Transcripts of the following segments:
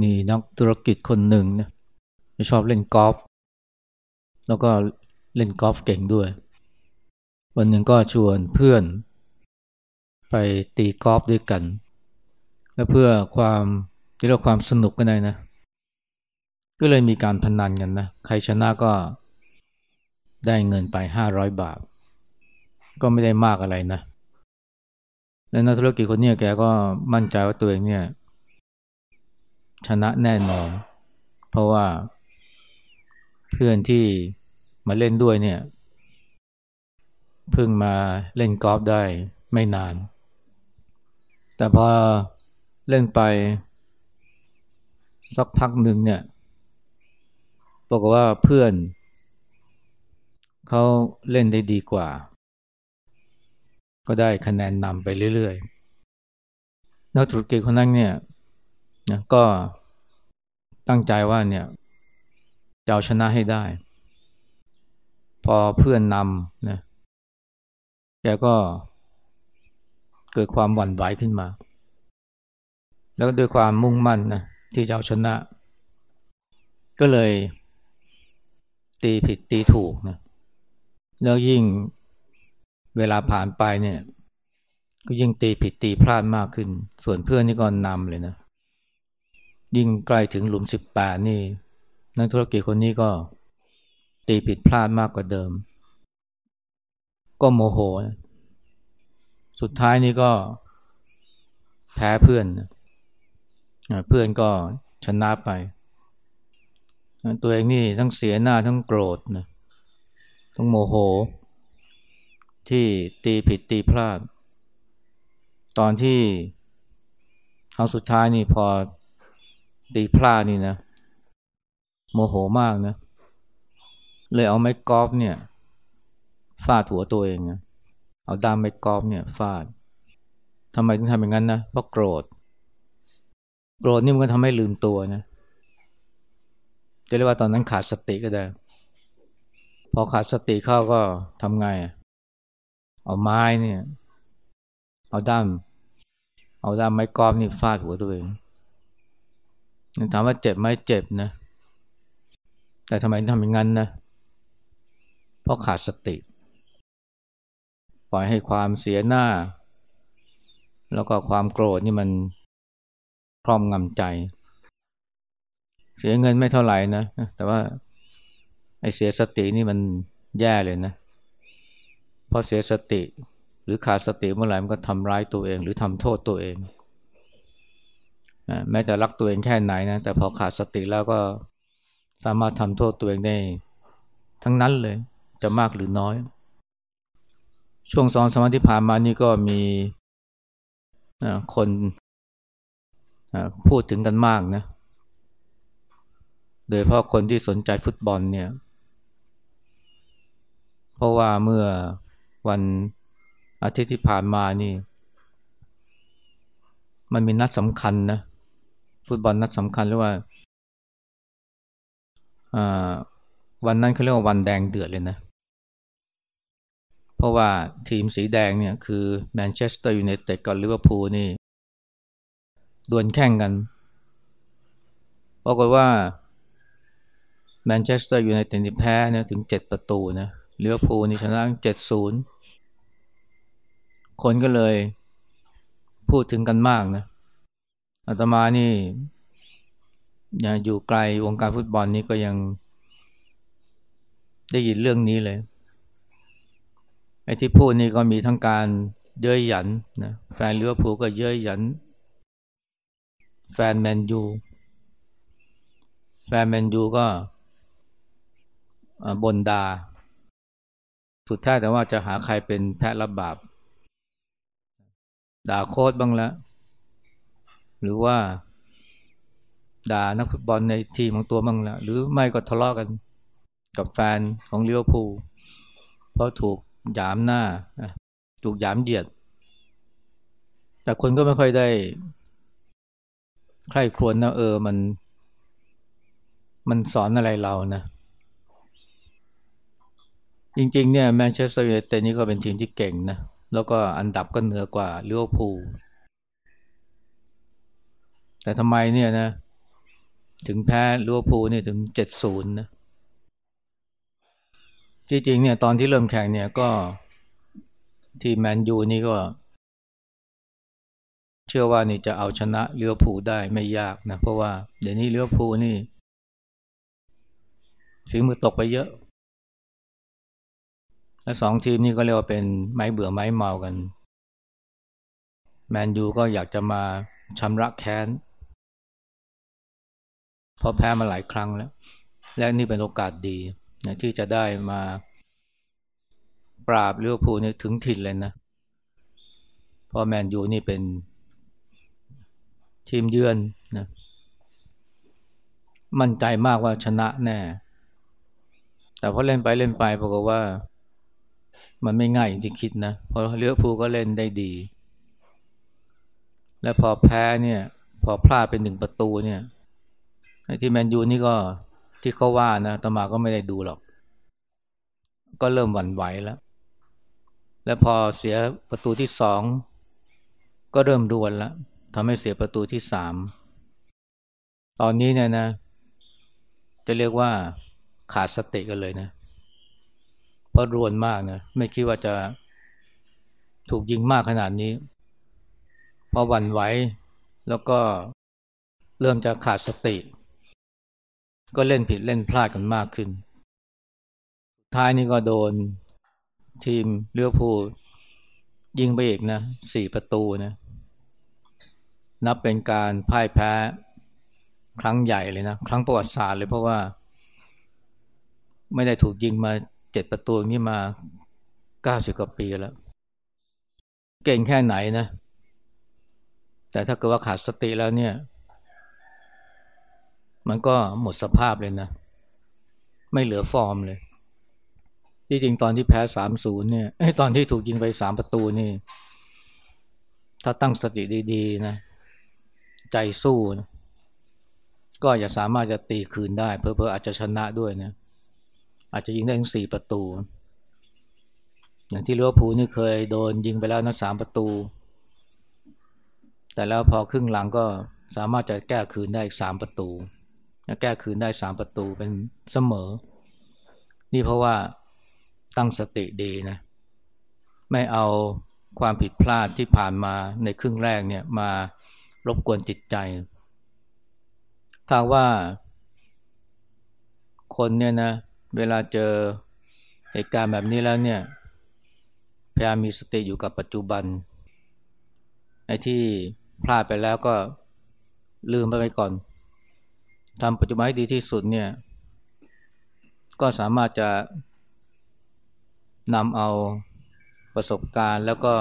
มีนักธุรกิจคนหนึ่งนะชอบเล่นกอล์ฟแล้วก็เล่นกอล์ฟเก่งด้วย วันหนึ่งก็ชวนเพื่อน ไปตีกอล์ฟด้วยกัน และเพื่อความเรียกความสนุกก็ได้นะ ก็เลยมีการพนันกันนะ ใครชนะก็ได้เงินไปห้าร้อยบาท ก็ไม่ได้มากอะไรนะ และนักธุรกิจคนนี้แกก็มั่นใจว่าตัวเองเนี่ย ชนะแน่นอน เพราะว่าเพื่อนที่มาเล่นด้วยเนี่ยเพิ่งมาเล่นกอล์ฟได้ไม่นาน แต่พอเล่นไป สักพักหนึ่งเนี่ยบอกว่าเพื่อน เขาเล่นได้ดีกว่า ก็ได้คะแนนนำไปเรื่อยๆนักธุรกิจคนนั้นเนี่ย นะก็ตั้งใจว่าเนี่ยจะเอาชนะให้ได้ พอเพื่อนนำนะแกก็เกิดความหวั่นไหวขึ้นมา แล้วด้วยความมุ่งมั่นนะที่จะเอาชนะ ก็เลยตีผิดตีถูกนะแล้วยิ่งเวลาผ่านไปเนี่ย ก็ยิ่งตีผิดตีพลาดมากขึ้น ส่วนเพื่อนนี่ก็นำเลยนะ ยิ่งใกล้ถึงหลุมสิบแปดนี่ นักธุรกิจคนนี้ก็ตีผิดพลาดมากกว่าเดิม ก็โมโห สุดท้ายนี่ก็แพ้เพื่อน เพื่อนก็ชนะไป ตัวเองนี่ทั้งเสียหน้าทั้งโกรธนะต้งโมโห ที่ตีผิดตีพลาด ตอนที่ครั้งสุดท้ายนี่พอ ตีพลานี่นะ โมโหมากนะ เลยเอาไม้กอล์ฟเนี่ยฟาดหัวตัวเองนะเอาด้ามไม้กอล์ฟเนี่ยฟาดทำไมถึงทำอย่างนั้นนะเพราะโกรธ โกรธนี่มันก็ทำให้ลืมตัวนะจะเรียกว่าตอนนั้นขาดสติก็ได้ พอขาดสติเข้าก็ทำไง เอาไม้เนี่ย เอาด้าม เอาด้ามไม้กอล์ฟนี่ฟาดหัวตัวเอง ถามว่าเจ็บไหมเจ็บนะ แต่ทำไมทำอย่างนั้นนะเพราะขาดสติ ปล่อยให้ความเสียหน้า แล้วก็ความโกรธนี่มันครอบงำใจ เสียเงินไม่เท่าไหร่นะ แต่ว่าไอ้เสียสตินี่มันแย่เลยนะพอเสียสติ หรือขาดสติเมื่อไหร่มันก็ทำร้ายตัวเอง หรือทำโทษตัวเอง แม้แต่รักตัวเองแค่ไหนนะแต่พอขาดสติแล้วก็สามารถทำโทษตัวเองได้ทั้งนั้นเลยจะมากหรือน้อย ช่วงสองสมาธิผ่านมานี่ก็มีคนพูดถึงกันมากนะ โดยเพราะคนที่สนใจฟุตบอลเนี่ย เพราะว่าเมื่อวันอาทิตย์ที่ผ่านมานี่ มันมีนัดสำคัญนะ ฟุตบอลนัดสำคัญเรียกว่าวันนั้นเขาเรียกว่าวันแดงเดือดเลยนะ เพราะว่าทีมสีแดงเนี่ยคือแมนเชสเตอร์ยูไนเต็ดกับลิเวอร์พูลนี่ดวลแข่งกันปรากฏว่าแมนเชสเตอร์ยูไนเต็ดแพ้เนี่ยถึงเจ็ดประตูนะลิเวอร์พูลนี่ชนะเจ็ดศูนย์คนก็เลยพูดถึงกันมากนะ อาตมานี่อย่าอยู่ไกลวงการฟุตบอลนี้ก็ยังได้ยินเรื่องนี้เลย ไอ้ที่พูดนี่ก็มีทั้งการเย้ยหยันนะแฟนเลี้ยวภูก็เย้ยหยัน แฟนแมนยูแฟนแมนยูก็บนดา สุดท้ายแต่ว่าจะหาใครเป็นแพะรับบาป ด่าโค้ดบ้างแล้ว หรือว่าด่านักฟุตบอลในทีมของตัวบ้างล้วหรือไม่ก็ทะเลาะกันกับแฟนของลิเวอร์พูลเพราะถูกหยามหน้าถูกหยามเหยียด แต่คนก็ไม่ค่อยได้ ใครควญนะเออมัน มันสอนอะไรเรานะ จริงๆเนี่ยแมนเชสเตอร์ยูไนเต็ดนี่ก็เป็นทีมที่เก่งนะ แล้วก็อันดับก็เหนือกว่าลิเวอร์พูล แต่ทำไมเนี่ยนะ ถึงแพ้ลิเวอร์พูลนี่ถึงเจ็ดศูนย์นะจริงๆเนี่ยตอนที่เริ่มแข่งเนี่ยก็ที่แมนยูนี่ก็ เชื่อว่านี่จะเอาชนะลิเวอร์พูลได้ไม่ยากนะ เพราะว่าเดี๋ยวนี้ลิเวอร์พูลนี่ฝีมือตกไปเยอะและสองทีมนี่ก็เรียกว่าเป็นไม้เบื่อไม้เมากัน แมนยูก็อยากจะมาชำระแค้น เพราะแพ้มาหลายครั้งแล้ว และนี่เป็นโอกาสดีนะที่จะได้มาปราบลิเวอร์พูลนี่ถึงถิ่นเลยนะ เพราะแมนยูนี่เป็นทีมเยือนนะมั่นใจมากว่าชนะแน่ แต่พอเล่นไปเล่นไปปรากฏว่า มันไม่ง่ายอย่างที่คิดนะเพราะลิเวอพูก็เล่นได้ดี และพอแพ้เนี่ย พอพลาดเป็นหนึ่งประตูเนี่ย ที่แมนยูนี่ก็ที่เขาว่านะตมาก็ไม่ได้ดูหรอก ก็เริ่มหวั่นไหวแล้ว แล้วพอเสียประตูที่สองก็เริ่มรวนแล้วทำให้เสียประตูที่สามตอนนี้เนี่ยนะ จะเรียกว่าขาดสติกันเลยนะเพราะรวนมากนะไม่คิดว่าจะถูกยิงมากขนาดนี้พอหวั่นไหวแล้วก็เริ่มจะขาดสติ ก็เล่นผิดเล่นพลาดกันมากขึ้น ท้ายนี่ก็โดนทีมเลี้ยวภูยิงไปอีกนะสี่ประตูนะ นับเป็นการพ่ายแพ้ครั้งใหญ่เลยนะ ครั้งประวัติศาสตร์เลยเพราะว่า ไม่ได้ถูกยิงมาเจ็ดประตูนี่มาเก้าสิบกว่าปีแล้ว เก่งแค่ไหนนะ แต่ถ้าเกิดว่าขาดสติแล้วเนี่ย มันก็หมดสภาพเลยนะ ไม่เหลือฟอร์มเลย ที่จริงตอนที่แพ้สามศูนย์เนี่ยตอนที่ถูกยิงไปสามประตูนี่ ถ้าตั้งสติดีๆนะ ใจสู้นะก็จะสามารถจะตีคืนได้ เพอเพออาจจะชนะด้วยนะ อาจจะยิงได้ถึงสี่ประตู อย่างที่เลือพูนี่เคยโดนยิงไปแล้วนะสามประตู แต่แล้วพอครึ่งหลังก็สามารถจะแก้คืนได้อีกสามประตู แก้คืนได้สามประตูเป็นเสมอ นี่เพราะว่าตั้งสติดีนะไม่เอาความผิดพลาดที่ผ่านมาในครึ่งแรกเนี่ยมารบกวนจิตใจถ้าว่าคนเนี่ยนะเวลาเจอเหตุการณ์แบบนี้แล้วเนี่ยพยายามมีสติอยู่กับปัจจุบันไอ้ที่พลาดไปแล้วก็ลืมไปไปก่อน ทำปัจจุบันให้ดีที่สุดเนี่ยก็สามารถจะนำเอาประสบการณ์ แล้วก็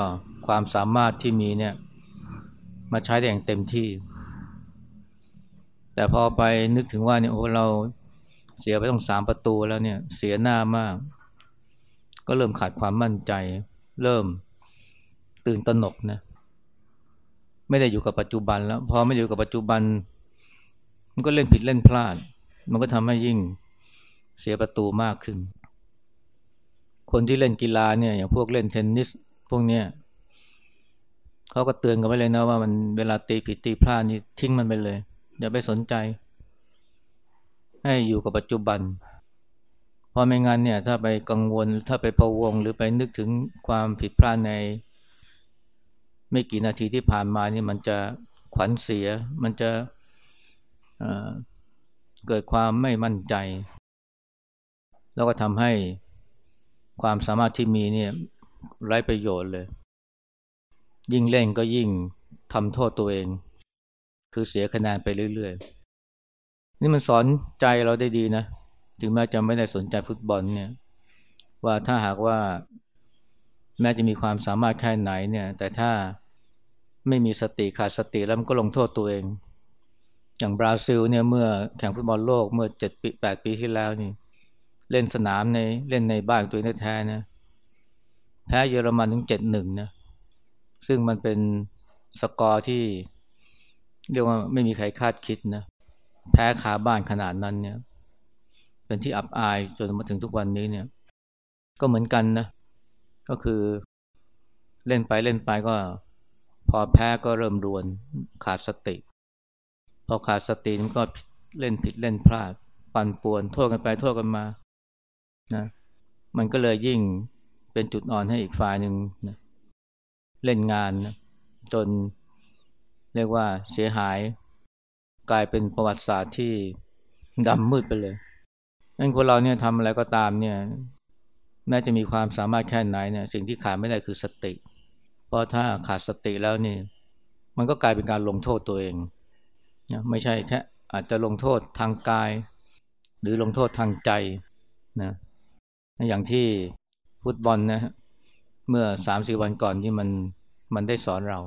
ความสามารถที่มีเนี่ยมาใช้ได้อย่างเต็มที่ แต่พอไปนึกถึงว่าเนี่ยโอ้เราเสียไปต้องสามประตูแล้วเนี่ยเสียหน้ามาก ก็เริ่มขาดความมั่นใจ เริ่มตื่นตระหนกนะไม่ได้อยู่กับปัจจุบันแล้วพอไม่อยู่กับปัจจุบัน มันก็เล่นผิดเล่นพลาด มันก็ทำให้ยิ่งเสียประตูมากขึ้น คนที่เล่นกีฬาเนี่ยอย่างพวกเล่นเทนนิสพวกเนี้ยเขาก็เตือนกันไว้เลยนะว่ามันเวลาตีผิดตีพลาดนี่ทิ้งมันไปเลย อย่าไปสนใจ ให้อยู่กับปัจจุบันพราะไม่งั้นเนี่ยถ้าไปกังวลถ้าไปพะวง หรือไปนึกถึงความผิดพลาดใน ไม่กี่นาทีที่ผ่านมานี่มันจะขวัญเสีย มันจะ เกิดความไม่มั่นใจ แล้วก็ทำให้ความสามารถที่มีเนี่ยไร้ประโยชน์เลย ยิ่งเล่นก็ยิ่งทำโทษตัวเอง คือเสียคะแนนไปเรื่อยๆ นี่มันสอนใจเราได้ดีนะ ถึงแม้จะไม่ได้สนใจฟุตบอลเนี่ย ว่าถ้าหากว่า แม้จะมีความสามารถแค่ไหนเนี่ย แต่ถ้าไม่มีสติขาดสติแล้วมันก็ลงโทษตัวเอง อย่างบราซิลเนี่ยเมื่อแข่งฟุตบอลโลกเมื่อเจ็ดปีแปดปีที่แล้วนี่ เล่นสนามในเล่นในบ้านตัวเองแท้ๆนะแพ้เยอรมันถึงเจ็ดหนึ่งนะซึ่งมันเป็นสกอร์ที่เรียกว่าไม่มีใครคาดคิดนะแพ้คาบ้านขนาดนั้นเนี่ย เป็นที่อับอายจนมาถึงทุกวันนี้เนี่ย ก็เหมือนกันนะ ก็คือเล่นไปเล่นไปก็ พอแพ้ก็เริ่มรวนขาดสติ พอขาดสติมันก็เล่นผิดเล่นพลาด ปั่นป่วนโทษกันไปโทษกันมานะมันก็เลยยิ่งเป็นจุดอ่อนให้อีกฝ่ายหนึ่งนะเล่นงานนะจนเรียกว่าเสียหาย กลายเป็นประวัติศาสตร์ที่ดำมืดไปเลยงั้นคนเราเนี่ยทำอะไรก็ตามเนี่ยแม้จะมีความสามารถแค่ไหนเนี่ยสิ่งที่ขาดไม่ได้คือสติ เพราะถ้าขาดสติแล้วนี่ มันก็กลายเป็นการลงโทษตัวเอง นะไม่ใช่แค่อาจจะลงโทษทางกาย หรือลงโทษทางใจนะอย่างที่ฟุตบอลนะเมื่อสามสี่วันก่อนที่มันมันได้สอนเรา